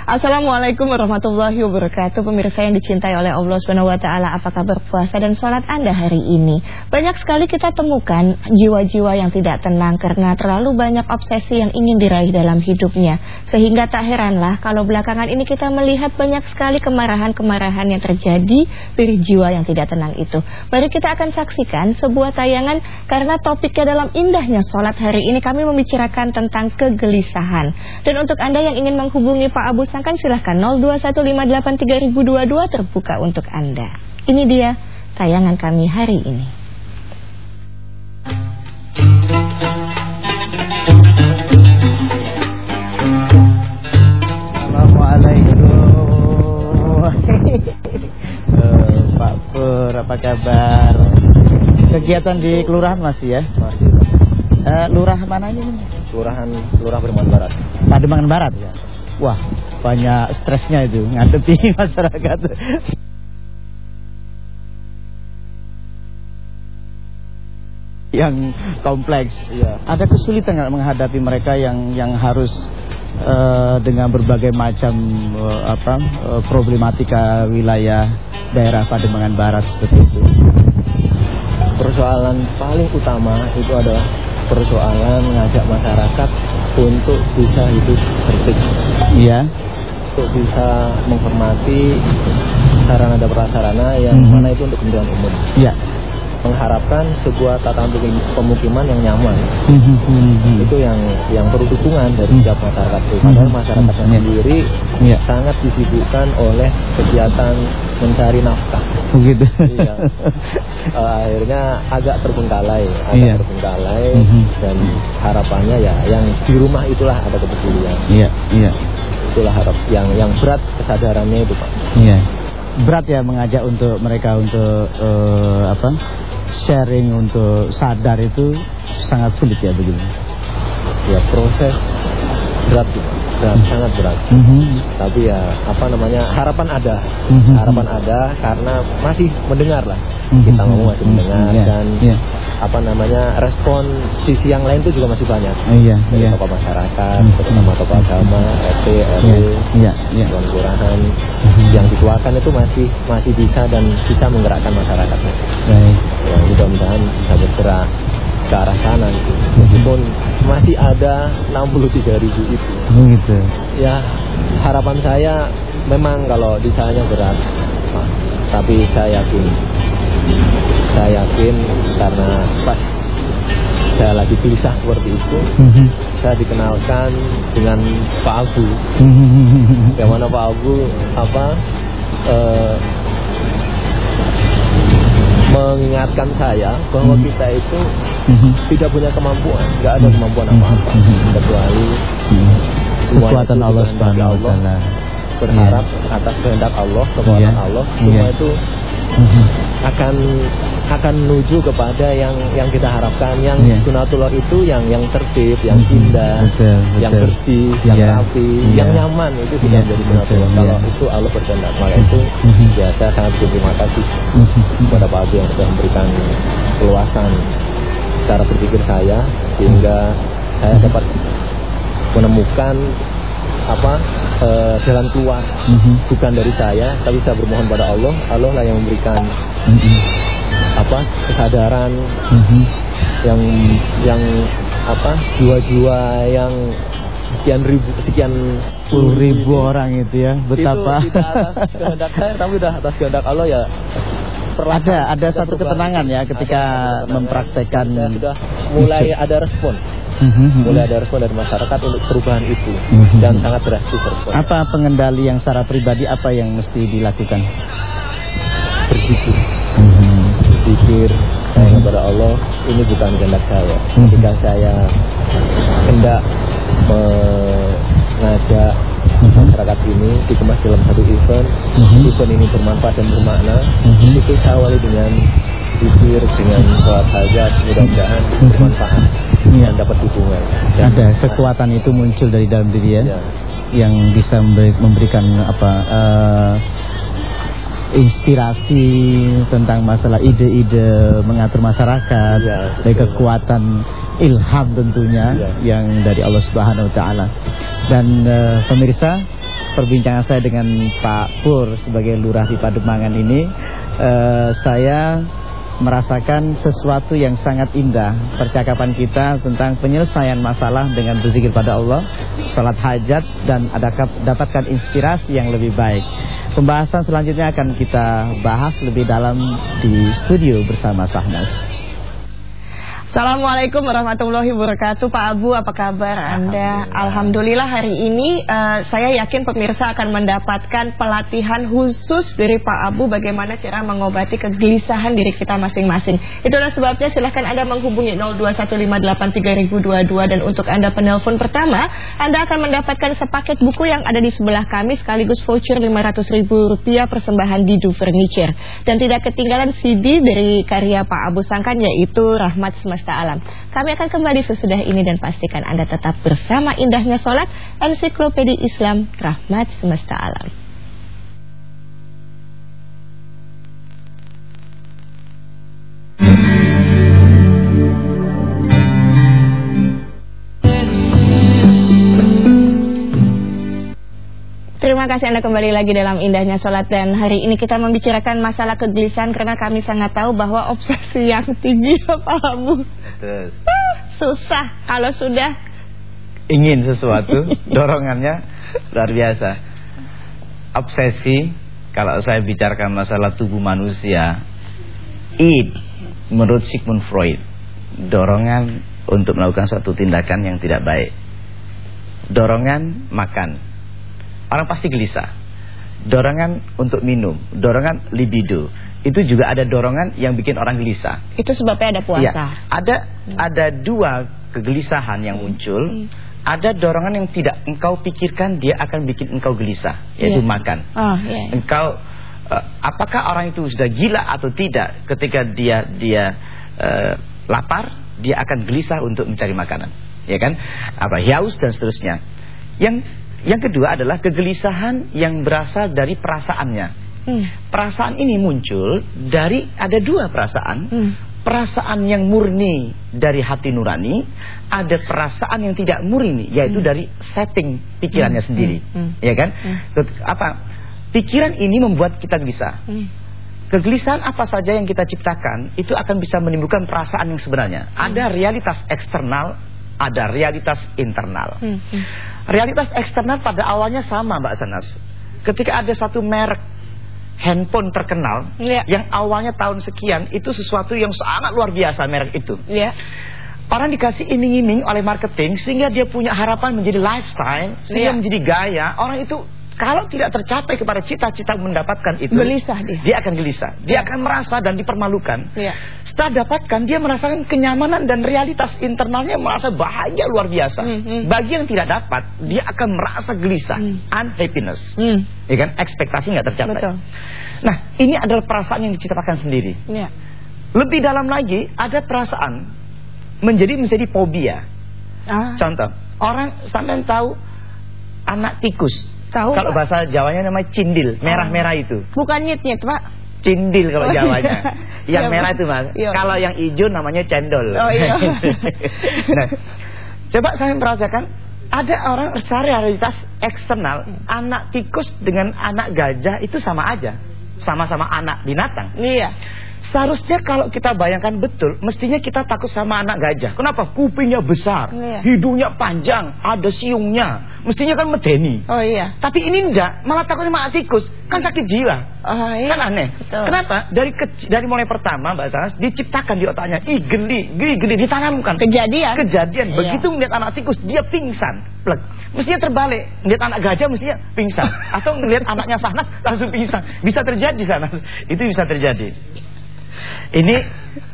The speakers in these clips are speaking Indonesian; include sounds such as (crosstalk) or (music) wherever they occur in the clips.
Assalamualaikum warahmatullahi wabarakatuh. Pemirsa yang dicintai oleh Allah SWT Apa kabar puasa dan sholat Anda hari ini? Banyak sekali kita temukan Jiwa-jiwa yang tidak tenang Karena terlalu banyak obsesi yang ingin diraih dalam hidupnya. Sehingga tak heranlah Kalau belakangan ini kita melihat banyak sekali Kemarahan-kemarahan yang terjadi Dari jiwa yang tidak tenang itu. Mari kita akan saksikan sebuah tayangan Karena topiknya dalam indahnya sholat hari ini Kami membicarakan tentang kegelisahan. Dan untuk Anda yang ingin menghubungi Pak Abu Silakan silahkan 02158322 terbuka untuk Anda. Ini dia tayangan kami hari ini. Assalamualaikum Pak Pur, apa kabar? Kegiatan di kelurahan masih ya? Masih uh, Lurah mana ini? Kelurahan Lurah Pademangan Barat Pademangan Barat ya? Wah, banyak stresnya itu ngadepi (laughs) masyarakat. yang kompleks. Iya. Ada kesulitan nggak menghadapi mereka yang yang harus uh, dengan berbagai macam uh, apa uh, problematika wilayah daerah Pademangan Barat seperti itu. Persoalan paling utama itu adalah persoalan mengajak masyarakat untuk bisa hidup bersih. Iya. Untuk bisa menghormati sarana dan prasarana yang hmm. mana itu untuk kemudian umum. Iya. Mengharapkan sebuah tatanan pemukiman yang nyaman. Hmm. Itu yang yang perlu dukungan dari setiap masyarakat. Padahal masyarakatnya hmm. sendiri ya. sangat disibukkan oleh kegiatan mencari nafkah. Begitu. Iya. uh, akhirnya agak terbengkalai, agak iya. terbengkalai mm -hmm. dan harapannya ya yang di rumah itulah ada kepedulian. Iya, iya. Itulah harap yang yang berat kesadarannya itu, Pak. Iya. Berat ya mengajak untuk mereka untuk uh, apa? sharing untuk sadar itu sangat sulit ya begitu. Ya proses berat berat, sangat berat. Mm -hmm. Tapi ya apa namanya harapan ada, mm -hmm. harapan ada karena masih mendengar lah. Mm -hmm. Kita ngomong masih mendengar mm -hmm. dan yeah. Apa namanya respon sisi yang lain itu juga masih banyak. Yeah. Dari yeah. tokoh masyarakat, mm -hmm. terutama tokoh agama, RT, RW, yeah. yeah. yeah. kelurahan mm -hmm. yang dituakan itu masih masih bisa dan bisa menggerakkan masyarakatnya. Right. Ya mudah-mudahan bisa bergerak ke arah sana gitu. Meskipun masih ada 63 ribu itu. Begitu. Ya harapan saya memang kalau di sana berat, tapi saya yakin, saya yakin karena pas saya lagi gelisah seperti itu, mm -hmm. saya dikenalkan dengan Pak Abu, mm -hmm. yang mana Pak Abu apa? Uh, mengingatkan saya bahwa hmm. kita itu hmm. tidak punya kemampuan, nggak ada kemampuan hmm. apa-apa hmm. kecuali hmm. kekuatan Allah Subhanahu wa taala. Berharap yeah. atas kehendak Allah, kekuatan yeah. Allah, semua yeah. itu hmm. Akan akan menuju kepada yang yang kita harapkan yang yeah. sunatullah itu yang yang tertib, yang indah, betul, betul. yang bersih, yang yeah. rapi, yeah. yang nyaman itu sudah yeah. menjadi sunatullah. Yeah. Kalau itu Allah berkehendak, maka itu ya saya sangat berterima kasih kepada Pak Abu yang sudah memberikan keluasan cara berpikir saya sehingga saya dapat menemukan apa uh, jalan keluar. Mm -hmm. bukan dari saya tapi saya bermohon pada Allah. Allah lah yang memberikan mm -hmm apa kesadaran mm -hmm. yang yang apa jiwa-jiwa yang sekian ribu sekian puluh ribu orang itu ya betapa. itu atas kehendak saya tapi udah atas kehendak Allah ya. Ada ada satu ketenangan ya ketika mempraktekkan ya, sudah mulai ada respon. Mulai ada respon dari masyarakat untuk perubahan itu mhm. dan sangat drastis respon. Apa pengendali yang secara pribadi apa yang mesti dilakukan? Berzikir berzikir saya kepada Allah. Ini bukan kehendak saya. Hmm. ketika saya hendak mengajak masyarakat ini dikemas dalam satu event event ini bermanfaat dan bermakna itu saya awali dengan zikir dengan sholat hajat mudah-mudahan bermanfaat dan dapat dukungan dan ada kekuatan itu muncul dari dalam diri ya, ya. yang bisa memberikan apa uh, inspirasi tentang masalah ide-ide mengatur masyarakat, ya, dari kekuatan ilham tentunya ya. yang dari Allah Subhanahu wa taala. Dan uh, pemirsa, perbincangan saya dengan Pak Pur sebagai lurah di Pademangan ini, uh, saya merasakan sesuatu yang sangat indah percakapan kita tentang penyelesaian masalah dengan berzikir pada Allah, salat hajat dan adakah dapatkan inspirasi yang lebih baik. Pembahasan selanjutnya akan kita bahas lebih dalam di studio bersama Sahnas. Assalamualaikum warahmatullahi wabarakatuh. Pak Abu apa kabar Anda? Alhamdulillah, Alhamdulillah hari ini uh, saya yakin pemirsa akan mendapatkan pelatihan khusus dari Pak Abu Bagaimana cara mengobati kegelisahan diri kita masing-masing. Itulah sebabnya silahkan Anda menghubungi 02158322 Dan untuk Anda penelpon pertama Anda akan mendapatkan sepaket buku yang ada di sebelah kami Sekaligus voucher Rp500.000 persembahan di Furniture. Dan tidak ketinggalan CD dari karya Pak Abu Sangkan yaitu Rahmat Semesta semesta alam. Kami akan kembali sesudah ini dan pastikan Anda tetap bersama indahnya sholat Ensiklopedi Islam Rahmat Semesta Alam. Kasih Anda kembali lagi dalam indahnya sholat. Dan hari ini kita membicarakan masalah kegelisahan karena kami sangat tahu bahwa obsesi yang tinggi (laughs) Pak Abu. Susah kalau sudah. Ingin sesuatu (laughs) dorongannya luar biasa. Obsesi kalau saya bicarakan masalah tubuh manusia id menurut Sigmund Freud dorongan untuk melakukan suatu tindakan yang tidak baik. Dorongan makan Orang pasti gelisah. Dorongan untuk minum, dorongan libido. Itu juga ada dorongan yang bikin orang gelisah. Itu sebabnya ada puasa. Ya, ada hmm. ada dua kegelisahan yang muncul. Hmm. Ada dorongan yang tidak engkau pikirkan dia akan bikin engkau gelisah, yaitu yeah. makan. Oh, yeah. Engkau uh, apakah orang itu sudah gila atau tidak ketika dia dia uh, lapar, dia akan gelisah untuk mencari makanan, ya kan? Apa haus dan seterusnya. Yang yang kedua adalah kegelisahan yang berasal dari perasaannya. Hmm. Perasaan ini muncul dari ada dua perasaan. Hmm. Perasaan yang murni dari hati nurani, ada perasaan yang tidak murni yaitu hmm. dari setting pikirannya hmm. sendiri. Hmm. Ya kan? Hmm. Apa? Pikiran ini membuat kita gelisah. Hmm. Kegelisahan apa saja yang kita ciptakan itu akan bisa menimbulkan perasaan yang sebenarnya. Hmm. Ada realitas eksternal, ada realitas internal. Hmm, hmm. Realitas eksternal pada awalnya sama Mbak Sanas. Ketika ada satu merek handphone terkenal yeah. yang awalnya tahun sekian itu sesuatu yang sangat luar biasa merek itu. Yeah. Orang dikasih iming-iming oleh marketing sehingga dia punya harapan menjadi lifestyle, sehingga yeah. menjadi gaya. Orang itu kalau tidak tercapai kepada cita-cita mendapatkan itu, gelisah dia. Dia akan gelisah. Dia ya. akan merasa dan dipermalukan. Ya. Setelah dapatkan, dia merasakan kenyamanan dan realitas internalnya merasa bahagia luar biasa. Hmm, hmm. Bagi yang tidak dapat, dia akan merasa gelisah, hmm. unhappiness. Hmm. Ya kan? Ekspektasi nggak tercapai. Betul. Nah, ini adalah perasaan yang diciptakan sendiri. Ya. Lebih dalam lagi, ada perasaan menjadi menjadi fobia. Ah. Contoh, orang sampai tahu anak tikus Tahu Kalau bahasa Jawanya namanya cindil, merah-merah itu. Bukan nyit-nyit, Pak. Cindil kalau oh, iya. Jawanya. (laughs) Yang ya, merah itu, Mas. Iya. Kalau yang hijau namanya cendol. Oh iya. (laughs) nah, coba saya merasakan ada orang secara realitas eksternal, anak tikus dengan anak gajah itu sama aja. Sama-sama anak binatang. Iya. Seharusnya kalau kita bayangkan betul, mestinya kita takut sama anak gajah. Kenapa? Kupingnya besar, iya. hidungnya panjang, ada siungnya. Mestinya kan medeni. Oh iya. Tapi ini enggak, malah takut sama tikus. Kan sakit jiwa. Oh iya. Kan aneh. Betul. Kenapa? Dari dari mulai pertama Mbak Sanas diciptakan di otaknya, ih geli, geli, geli ditanamkan. Kejadian. Kejadian. Iya. Begitu melihat anak tikus, dia pingsan. Plek. Mestinya terbalik. Melihat anak gajah mestinya pingsan. (laughs) Atau melihat anaknya Sanas langsung pingsan. Bisa terjadi Sanas. Itu bisa terjadi. Ini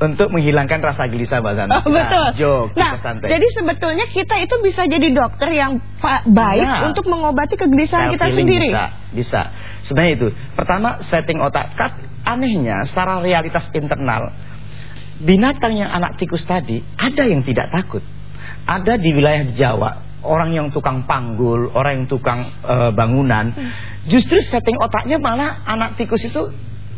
untuk menghilangkan rasa gelisah Mbak Zana. Oh, betul. Nah, jok, nah santai. jadi sebetulnya kita itu bisa jadi dokter yang baik nah, untuk mengobati kegelisahan kita sendiri. Bisa, bisa. Sebenarnya itu. Pertama, setting otak. Kat, anehnya, secara realitas internal, binatang yang anak tikus tadi, ada yang tidak takut. Ada di wilayah Jawa, orang yang tukang panggul, orang yang tukang uh, bangunan. Hmm. Justru setting otaknya malah anak tikus itu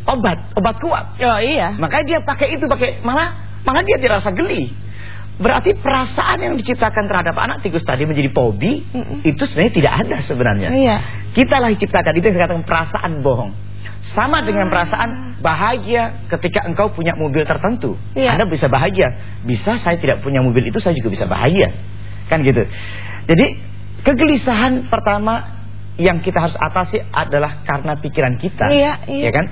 obat, obat kuat. Oh iya. Makanya dia pakai itu, pakai malah malah dia dirasa geli. Berarti perasaan yang diciptakan terhadap anak tikus tadi menjadi pobi mm -mm. itu sebenarnya tidak ada sebenarnya. Iya. Kita lah diciptakan itu yang dikatakan perasaan bohong. Sama dengan perasaan bahagia ketika engkau punya mobil tertentu. Ya. Anda bisa bahagia. Bisa saya tidak punya mobil itu saya juga bisa bahagia. Kan gitu. Jadi kegelisahan pertama yang kita harus atasi adalah karena pikiran kita. Iya, iya. Ya kan?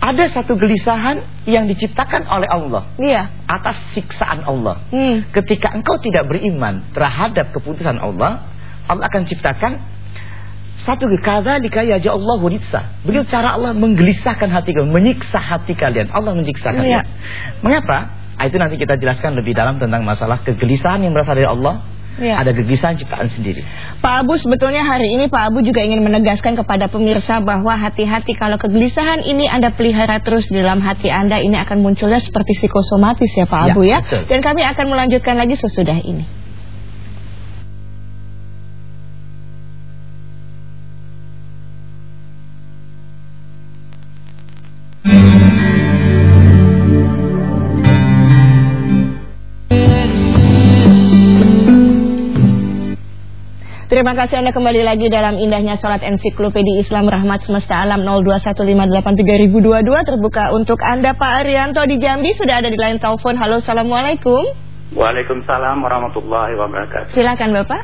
Ada satu gelisahan yang diciptakan oleh Allah iya. atas siksaan Allah. Hmm. Ketika engkau tidak beriman terhadap keputusan Allah, Allah akan ciptakan satu kadzalika ya Allah ritsa. Begitu cara Allah menggelisahkan hati kalian, menyiksa hati kalian. Allah menyiksa kalian. Iya. Mengapa? Ah, itu nanti kita jelaskan lebih dalam tentang masalah kegelisahan yang berasal dari Allah ya. ada gegelisahan ciptaan sendiri. Pak Abu sebetulnya hari ini Pak Abu juga ingin menegaskan kepada pemirsa bahwa hati-hati kalau kegelisahan ini Anda pelihara terus di dalam hati Anda ini akan munculnya seperti psikosomatis ya Pak ya, Abu ya. Betul. Dan kami akan melanjutkan lagi sesudah ini. Terima kasih Anda kembali lagi dalam indahnya sholat ensiklopedia Islam Rahmat Semesta Alam 02158322 terbuka untuk Anda Pak Arianto di Jambi sudah ada di line telepon. Halo, Assalamualaikum. Waalaikumsalam warahmatullahi wabarakatuh. Silakan Bapak.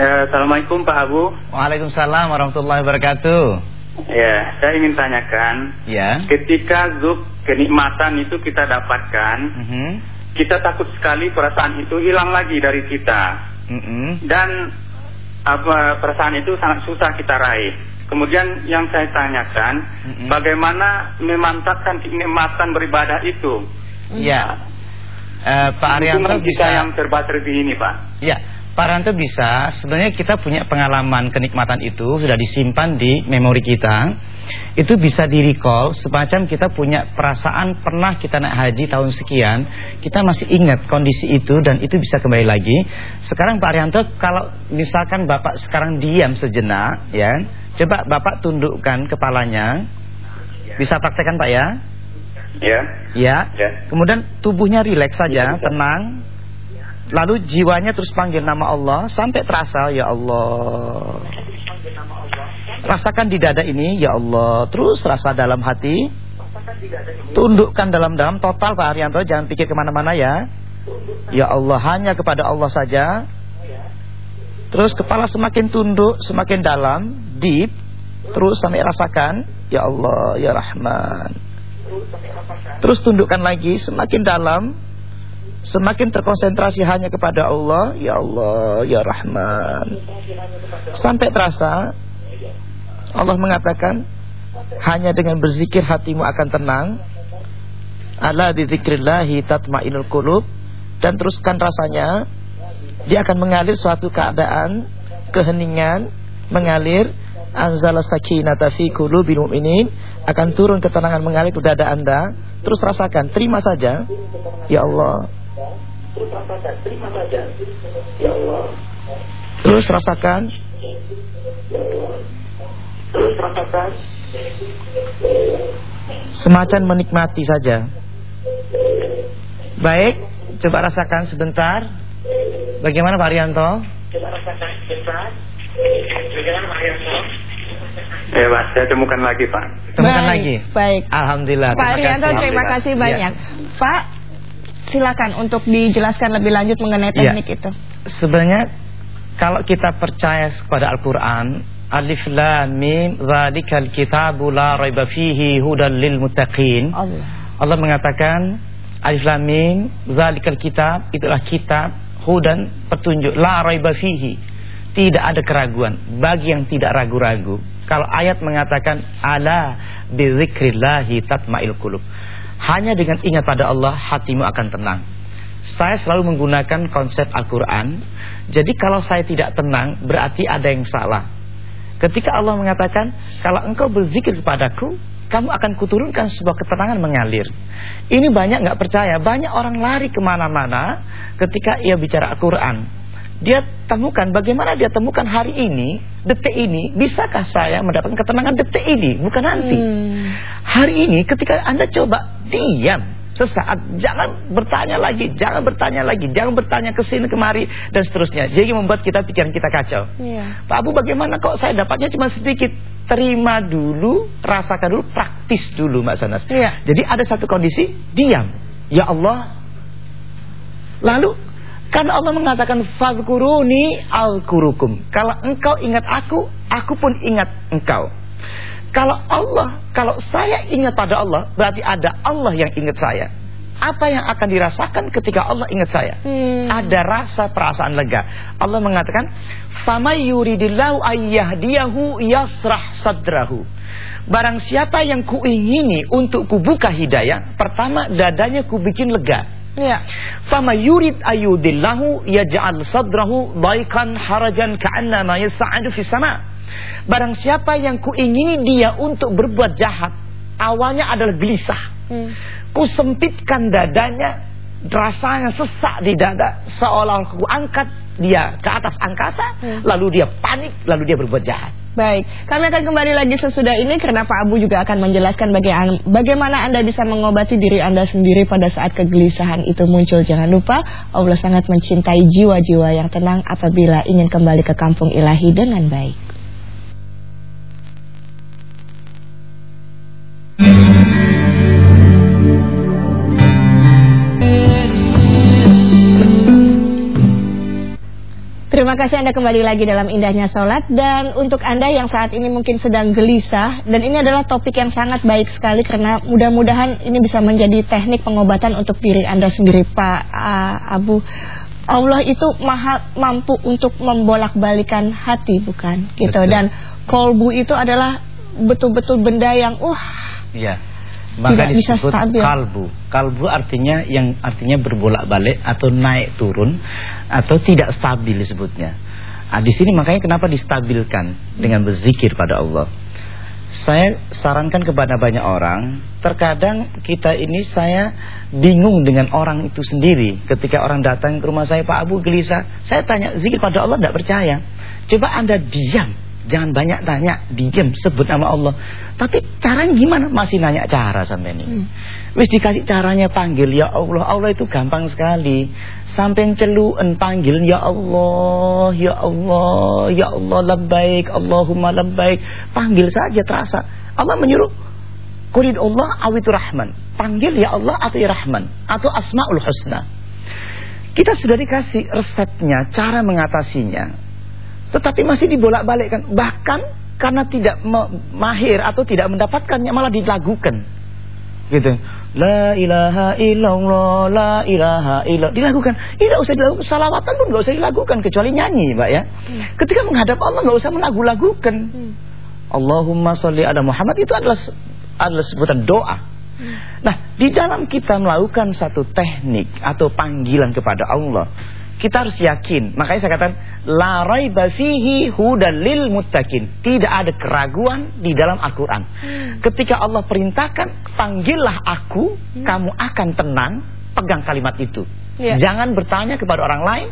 Eh, Assalamualaikum Pak Abu. Waalaikumsalam warahmatullahi wabarakatuh. Ya, saya ingin tanyakan. Ya. Ketika zuk kenikmatan itu kita dapatkan, mm -hmm. kita takut sekali perasaan itu hilang lagi dari kita. Mm -hmm. Dan apa perasaan itu sangat susah kita raih. Kemudian yang saya tanyakan, mm -hmm. bagaimana memantapkan kenikmatan beribadah itu? Ya, uh, Pak Arianto bisa yang terbatas ini, Pak. Ya, Pak Arianto bisa. Sebenarnya kita punya pengalaman kenikmatan itu sudah disimpan di memori kita itu bisa di recall semacam kita punya perasaan pernah kita naik haji tahun sekian kita masih ingat kondisi itu dan itu bisa kembali lagi. Sekarang Pak Arianto kalau misalkan Bapak sekarang diam sejenak ya coba Bapak tundukkan kepalanya. Bisa praktekkan Pak ya? Ya. Ya, ya. kemudian tubuhnya rileks saja ya, tenang. Lalu jiwanya terus panggil nama Allah sampai terasa ya Allah Rasakan di dada ini ya Allah. Terus rasa dalam hati. Tundukkan dalam-dalam Total Pak Haryanto. Jangan pikir ke mana-mana ya. Ya Allah hanya kepada Allah saja. Terus kepala semakin tunduk Semakin dalam Deep. Terus sampai rasakan Ya Allah ya Rahman. Terus tundukkan lagi Semakin dalam Semakin terkonsentrasi hanya kepada Allah Ya Allah ya Rahman. Sampai terasa Allah mengatakan hanya dengan berzikir hatimu akan tenang. Ala bizikrillahi tatmainul qulub. Dan teruskan rasanya dia akan mengalir suatu keadaan keheningan mengalir. Anzala sakinata fi qulubil mu'minin. Akan turun ketenangan mengalir ke dada Anda. Terus rasakan terima saja. Allah Allah ya Allah. Terus rasakan semacam menikmati saja baik coba rasakan sebentar bagaimana Pak Arianto coba rasakan sebentar bagaimana Pak Arianto Ya Pak, saya temukan lagi Pak Temukan baik, lagi? Baik Alhamdulillah Pak Arianto terima kasih iya. banyak ya. Pak, silakan untuk dijelaskan lebih lanjut mengenai iya. teknik ya. itu Sebenarnya kalau kita percaya kepada Al-Quran Alif Lam Mim Zalikal kitabu la raiba fihi hudan lil muttaqin. Allah. Allah mengatakan Alif Lam Mim Zalikal kitab itulah kitab hudan petunjuk la raiba fihi. Tidak ada keraguan. Bagi yang tidak ragu-ragu kalau ayat mengatakan ala bizikrillahi tatmail qulub. Hanya dengan ingat pada Allah hatimu akan tenang. Saya selalu menggunakan konsep Al-Quran. Jadi kalau saya tidak tenang Berarti ada yang salah Ketika Allah mengatakan, kalau engkau berzikir kepadaku, kamu akan kuturunkan sebuah ketenangan mengalir. Ini banyak nggak percaya, banyak orang lari ke mana-mana ketika ia bicara Al-Quran. Dia temukan bagaimana dia temukan hari ini, detik ini, bisakah saya mendapatkan ketenangan detik ini, bukan nanti. Hmm. Hari ini ketika Anda coba diam, sesaat jangan bertanya lagi, jangan bertanya lagi, jangan bertanya ke sini kemari dan seterusnya. Jadi membuat kita pikiran kita kacau. Iya. Pak Abu bagaimana kok saya dapatnya cuma sedikit? Terima dulu, rasakan dulu, praktis dulu Mbak Sanas. Iya. Jadi ada satu kondisi diam. Ya Allah. Lalu kan Allah mengatakan fadkuruni al-kurukum. Kalau engkau ingat aku, aku pun ingat engkau. Kalau Allah, kalau saya ingat pada Allah, berarti ada Allah yang ingat saya. Apa yang akan dirasakan ketika Allah ingat saya? Hmm. Ada rasa perasaan lega. Allah mengatakan, "Famay yuridillahu ayyahdiyahu yasrah sadrahu." Barang siapa yang kuingini untuk kubuka hidayah, pertama dadanya kubikin lega. Ya. Fama yurid ayudillahu yaj'al sadrahu daikan harajan ka'annama yas'adu fis sama'. Barang siapa yang kuingini dia untuk berbuat jahat, awalnya adalah gelisah. Hmm. Kusempitkan dadanya, rasanya sesak di dada, seolah ku angkat dia ke atas angkasa, hmm. lalu dia panik, lalu dia berbuat jahat. Baik, kami akan kembali lagi sesudah ini karena Pak Abu juga akan menjelaskan bagaimana Anda bisa mengobati diri Anda sendiri pada saat kegelisahan itu muncul. Jangan lupa Allah sangat mencintai jiwa-jiwa yang tenang apabila ingin kembali ke kampung ilahi dengan baik. Terima kasih Anda kembali lagi dalam indahnya sholat. Dan untuk Anda yang saat ini mungkin sedang gelisah Dan ini adalah topik yang sangat baik sekali Karena mudah-mudahan ini bisa menjadi teknik pengobatan untuk diri Anda sendiri Pak uh, Abu. Allah itu maha mampu untuk membolak-balikan hati bukan? Gitu. Betul. Dan kolbu itu adalah betul-betul benda yang uh ya maka Tidak disebut bisa stabil. kalbu. Kalbu artinya yang artinya berbolak-balik atau naik turun atau tidak stabil disebutnya. Nah, di sini makanya kenapa distabilkan dengan berzikir pada Allah. Saya sarankan kepada banyak orang, terkadang kita ini saya bingung dengan orang itu sendiri. Ketika orang datang ke rumah saya, Pak Abu gelisah, saya tanya zikir pada Allah tidak percaya. Coba Anda diam Jangan banyak tanya, diam sebut nama Allah. Tapi caranya gimana? Masih nanya cara sampai ini. Hmm. Wis dikasih caranya panggil ya Allah. Allah itu gampang sekali. Sampai celuan panggil ya Allah, ya Allah, ya Allah labbaik, Allahumma labbaik. Panggil saja terasa. Allah menyuruh Qulid Allah awitu rahman. Panggil ya Allah atau ya rahman atau asmaul husna. Kita sudah dikasih resepnya, cara mengatasinya. Tetapi masih dibolak-balikkan. Bahkan karena tidak mahir atau tidak mendapatkannya malah dilagukan. Gitu. La ilaha illallah, la ilaha illallah. Dilakukan. Tidak usah dilakukan. Salawatan pun tidak usah dilakukan. Kecuali nyanyi, Mbak ya. Hmm. Ketika menghadap Allah tidak usah menagu-lagukan. Hmm. Allahumma salli ala Muhammad. Itu adalah adalah sebutan doa. Hmm. Nah, di dalam kita melakukan satu teknik atau panggilan kepada Allah kita harus yakin. Makanya saya katakan la raiba fihi hudan lil muttaqin. Tidak ada keraguan di dalam Al-Qur'an. Hmm. Ketika Allah perintahkan, panggillah aku, hmm. kamu akan tenang, pegang kalimat itu. Yeah. Jangan bertanya kepada orang lain,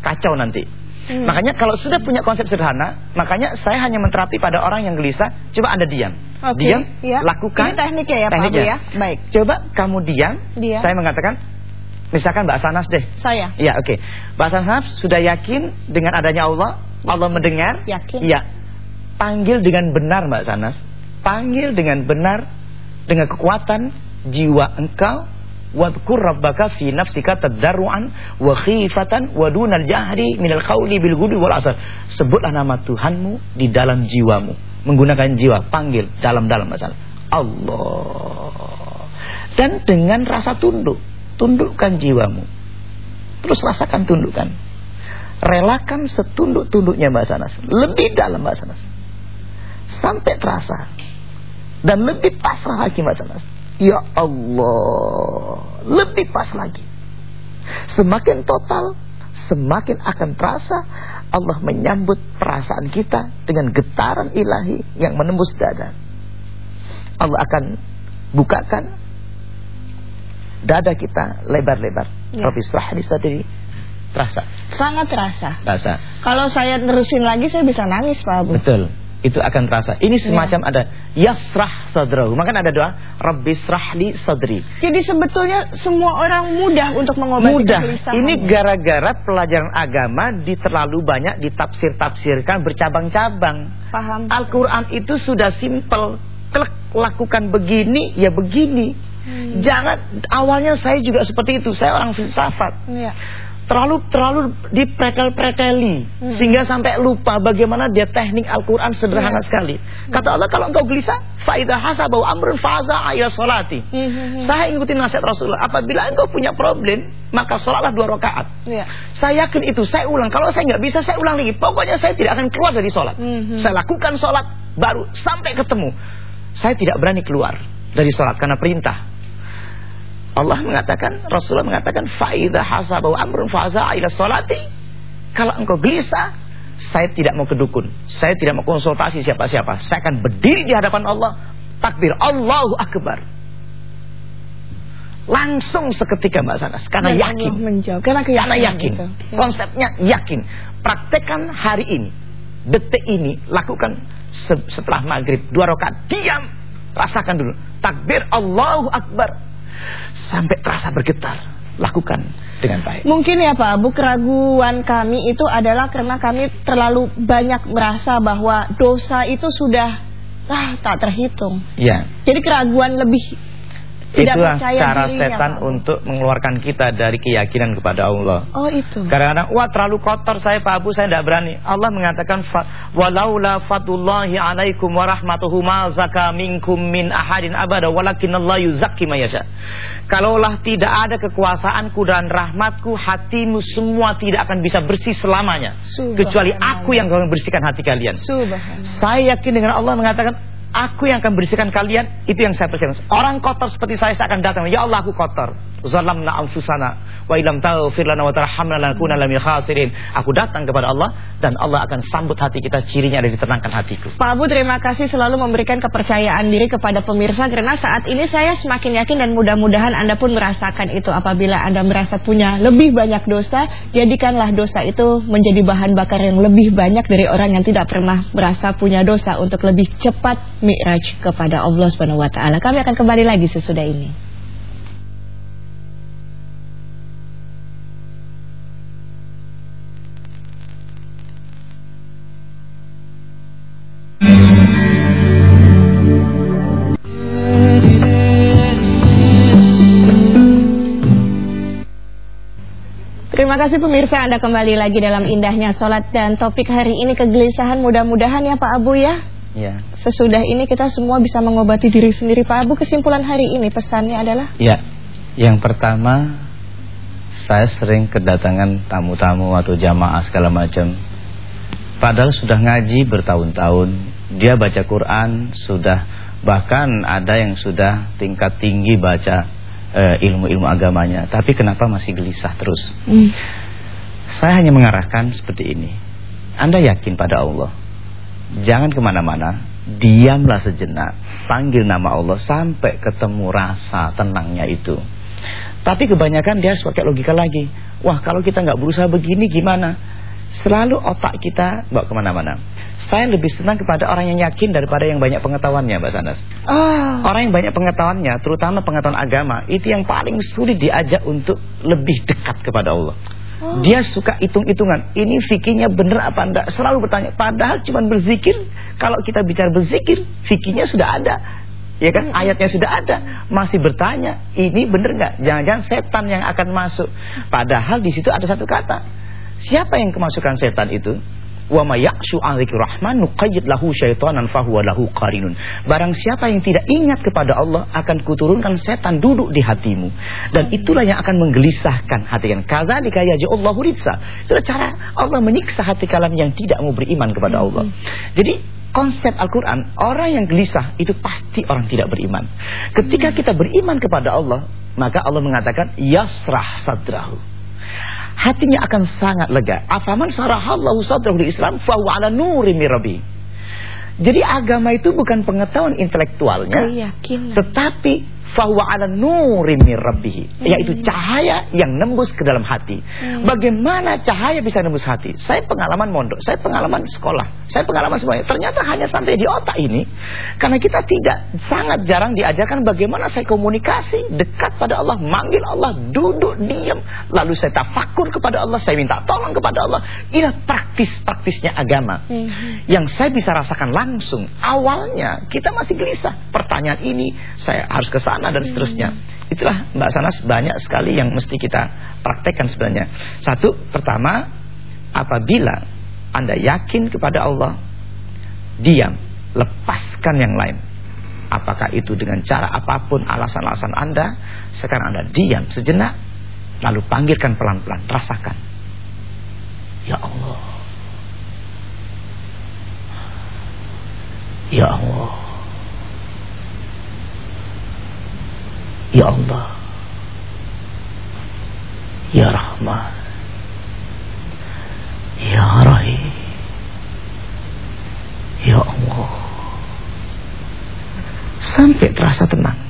kacau nanti. Hmm. Makanya kalau sudah punya konsep sederhana, makanya saya hanya menterapi pada orang yang gelisah, coba Anda diam. Okay. Diam, ya. lakukan. Ini tekniknya ya tekniknya. Pak Abu ya. Baik. Coba kamu diam, diam. saya mengatakan Misalkan Mbak Sanas deh. Saya. Ya, oke. Okay. Mbak Sanas sudah yakin dengan adanya Allah? Allah mendengar? Yakin. Ya. Panggil dengan benar Mbak Sanas. Panggil dengan benar dengan kekuatan jiwa engkau wadhkur rabbaka fi nafsika tadarruan wa khifatan wa dunal jahri minal qawli bil ghudwi wal asar. Sebutlah nama Tuhanmu di dalam jiwamu. Menggunakan jiwa, panggil dalam-dalam masalah. Allah. Dan dengan rasa tunduk. Tundukkan jiwamu. Terus rasakan tundukkan. Relakan setunduk-tunduknya Mbak Sanas. Lebih dalam Mbak Sanas. Sampai terasa. Dan lebih pasrah lagi Mbak Sanas. Ya Allah. Lebih pas lagi. Semakin total, semakin akan terasa Allah menyambut perasaan kita dengan getaran ilahi yang menembus dada. Allah akan bukakan dada kita lebar-lebar. Ya. Rabbi israhli sadri. Terasa. Sangat terasa. Terasa. Kalau saya terusin lagi saya bisa nangis Pak Abu. Betul. itu akan terasa. Ini iya. semacam ya. ada yasrah sadrahu. Maka ada doa Rabbi srahli sadri. Jadi sebetulnya semua orang mudah untuk mengobati mudah. Ini gara-gara pelajaran agama di terlalu banyak ditafsir-tafsirkan bercabang-cabang. Paham. Al-Qur'an itu sudah simple. Klik lakukan begini ya begini. Hmm. Jangan awalnya saya juga seperti itu. Saya orang filsafat. Ya terlalu terlalu diprekel-prekeli hmm. sehingga sampai lupa bagaimana dia teknik Al-Qur'an sederhana hmm. sekali. Kata Allah kalau engkau gelisah, faidah hasabu amrun faza ila salati. Hmm, hmm, hmm. Saya ikutin nasihat Rasulullah, apabila engkau punya problem, maka salatlah dua rakaat. Ya. Saya yakin itu, saya ulang. Kalau saya nggak bisa, saya ulang lagi. Pokoknya saya tidak akan keluar dari salat. Hmm. hmm. Saya lakukan salat baru sampai ketemu. Saya tidak berani keluar dari salat karena perintah. Allah mengatakan, Rasulullah mengatakan, faida hasabu amrun faza ila salati. Kalau engkau gelisah, saya tidak mau kedukun. Saya tidak mau konsultasi siapa-siapa. Saya akan berdiri di hadapan Allah, takbir Allahu akbar. Langsung seketika Mbak Sanas karena ya, yakin. Karena, karena yakin. Itu. Ya. Konsepnya yakin. Praktekkan hari ini, detik ini, lakukan setelah maghrib dua rakaat. Diam, rasakan dulu. Takbir Allahu akbar sampai terasa bergetar lakukan dengan baik. Mungkin ya Pak Abu keraguan kami itu adalah karena kami terlalu banyak merasa bahwa dosa itu sudah ah tak terhitung. Ya. Jadi keraguan lebih tidak Itulah cara setan Pak. untuk mengeluarkan kita dari keyakinan kepada Allah. Oh itu. Karena wah terlalu kotor saya Pak Abu saya tidak berani. Allah mengatakan walaula fatullahi alaikum warahmatuhu ma zaka minkum min ahadin abada Allah yuzakki mayasha. Kalaulah tidak ada kekuasaanku dan rahmatku hatimu semua tidak akan bisa bersih selamanya. Kecuali aku yang akan membersihkan hati kalian. Saya yakin dengan Allah mengatakan Aku yang akan bersihkan kalian Itu yang saya persiapkan. Orang kotor seperti saya Saya akan datang. Ya Allah aku kotor. Zalamna anfusana Wa ilam taghfir lana wa tarhamna lanakuna lamil khasirin. Aku datang kepada Allah Dan Allah akan sambut hati kita Cirinya ada ditenangkan hatiku. Pak Abu terima kasih selalu memberikan kepercayaan diri kepada pemirsa Karena saat ini saya semakin yakin Dan mudah-mudahan Anda pun merasakan itu. Apabila Anda merasa punya lebih banyak dosa Jadikanlah dosa itu menjadi bahan bakar yang lebih banyak Dari orang yang tidak pernah merasa punya dosa Untuk lebih cepat mi'raj kepada Allah Subhanahu wa taala. Kami akan kembali lagi sesudah ini. Terima kasih pemirsa Anda kembali lagi dalam indahnya sholat dan topik hari ini kegelisahan mudah-mudahan ya Pak Abu ya Ya. Sesudah ini kita semua bisa mengobati diri sendiri. Pak Abu, kesimpulan hari ini pesannya adalah? Ya. Yang pertama, saya sering kedatangan tamu-tamu atau jamaah segala macam. Padahal sudah ngaji bertahun-tahun, dia baca Quran sudah bahkan ada yang sudah tingkat tinggi baca eh, ilmu-ilmu uh, agamanya, tapi kenapa masih gelisah terus? Hmm. Saya hanya mengarahkan seperti ini. Anda yakin pada Allah? Jangan ke mana-mana. Diamlah sejenak. Panggil nama Allah Sampai ketemu rasa tenangnya itu. Tapi kebanyakan dia pakai logika lagi. Wah kalau kita nggak berusaha begini gimana? Selalu otak kita bawa ke mana-mana. Saya lebih senang kepada orang yang yakin Daripada yang banyak pengetahuannya Mbak Sanas. Oh. Orang yang banyak pengetahuannya Terutama pengetahuan agama Itu yang paling sulit diajak untuk Lebih dekat kepada Allah Oh. Dia suka hitung-hitungan. Ini fikirnya benar apa enggak? Selalu bertanya. Padahal cuma berzikir. Kalau kita bicara berzikir, fikirnya sudah ada. Ya kan? Hmm. Ayatnya sudah ada. Masih bertanya, ini benar enggak? Jangan-jangan setan yang akan masuk. Padahal di situ ada satu kata. Siapa yang kemasukan setan itu? Wa may ya'shu 'an rahman nuqayyid lahu syaitanan fahuwa lahu qarinun. Barang siapa yang tidak ingat kepada Allah akan kuturunkan setan duduk di hatimu dan itulah yang akan menggelisahkan hati kalian. Kadzalika yaj'alullahu ritsa. Itu cara Allah menyiksa hati kalian yang tidak mau beriman kepada Allah. Jadi konsep Al-Quran Orang yang gelisah itu pasti orang tidak beriman Ketika kita beriman kepada Allah Maka Allah mengatakan Yasrah sadrahu hatinya akan sangat lega. Afaman sarahallahu sadrahu di Islam fa ala nuri mirabi. Jadi agama itu bukan pengetahuan intelektualnya, Keyakinan. tetapi fahuwa ala nurim rabbih hmm. yaitu cahaya yang nembus ke dalam hati. Hmm. Bagaimana cahaya bisa nembus hati? Saya pengalaman mondok, saya pengalaman sekolah, saya pengalaman semuanya. Ternyata hanya sampai di otak ini karena kita tidak sangat jarang diajarkan bagaimana saya komunikasi dekat pada Allah, manggil Allah, duduk diam, lalu saya tafakur kepada Allah, saya minta tolong kepada Allah. Inilah praktis-praktisnya agama. Hmm. Yang saya bisa rasakan langsung. Awalnya kita masih gelisah. Pertanyaan ini saya harus ke sana dan seterusnya. Itulah Mbak Sanas banyak sekali yang mesti kita praktekkan sebenarnya. Satu, pertama, apabila Anda yakin kepada Allah, diam, lepaskan yang lain. Apakah itu dengan cara apa pun alasan-alasan Anda, sekarang Anda diam sejenak, lalu panggilkan pelan-pelan, rasakan. Ya Allah. Ya Allah. Ya Allah. Ya Rahman. Ya Rahim. Ya Allah. Sampai terasa tenang.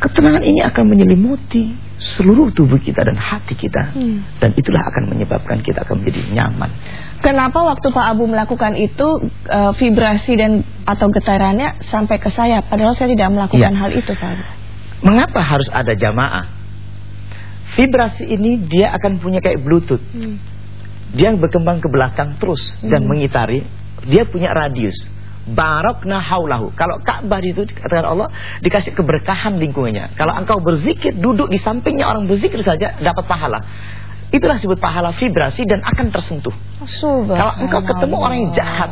Ketenangan ini akan menyelimuti seluruh tubuh kita dan hati kita. Hmm. Dan itulah akan menyebabkan kita akan menjadi nyaman. Kenapa waktu Pak Abu melakukan itu uh, Vibrasi dan atau getarannya sampai ke saya? Padahal saya tidak melakukan ya. hal itu Pak Abu Mengapa harus ada jamaah? Vibrasi ini dia akan punya kayak bluetooth. Hmm. Dia berkembang ke belakang terus hmm. dan mengitari. Dia punya radius. Barakna haulahu. Kalau Ka'bah itu katakan Allah dikasih keberkahan lingkungannya. Kalau engkau berzikir duduk di sampingnya orang berzikir saja dapat pahala. Itulah disebut pahala vibrasi dan akan tersentuh. Kalau engkau ketemu orang yang jahat,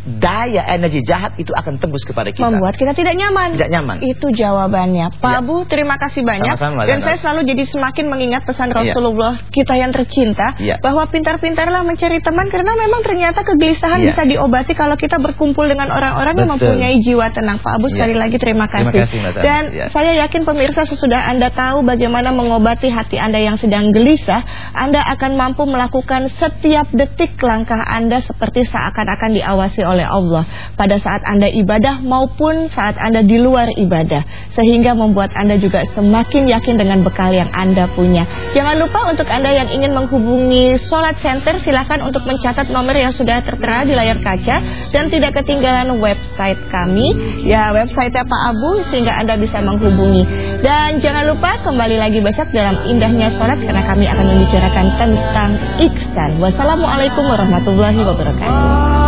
daya energi jahat itu akan tembus kepada kita. Membuat kita tidak nyaman. Tidak nyaman. Itu jawabannya. Pak ya. Bu, terima kasih banyak. Sama -sama, Dan saya selalu jadi semakin mengingat pesan ya. Rasulullah ya. kita yang tercinta ya. bahwa pintar-pintarlah mencari teman karena memang ternyata kegelisahan ya. bisa diobati kalau kita berkumpul dengan orang-orang yang mempunyai jiwa tenang. Pak Abu ya. sekali lagi terima kasih. Terima kasih Dan ya. saya yakin pemirsa sesudah Anda tahu bagaimana mengobati hati Anda yang sedang gelisah, Anda akan mampu melakukan setiap detik langkah Anda seperti seakan-akan diawasi oleh Allah pada saat Anda ibadah maupun saat Anda di luar ibadah sehingga membuat Anda juga semakin yakin dengan bekal yang Anda punya. Jangan lupa untuk Anda yang ingin menghubungi Solat Center silakan untuk mencatat nomor yang sudah tertera di layar kaca dan tidak ketinggalan website kami ya website Pak Abu sehingga Anda bisa menghubungi. Dan jangan lupa kembali lagi besok dalam indahnya sholat karena kami akan membicarakan tentang iksan. Wassalamualaikum warahmatullahi wabarakatuh.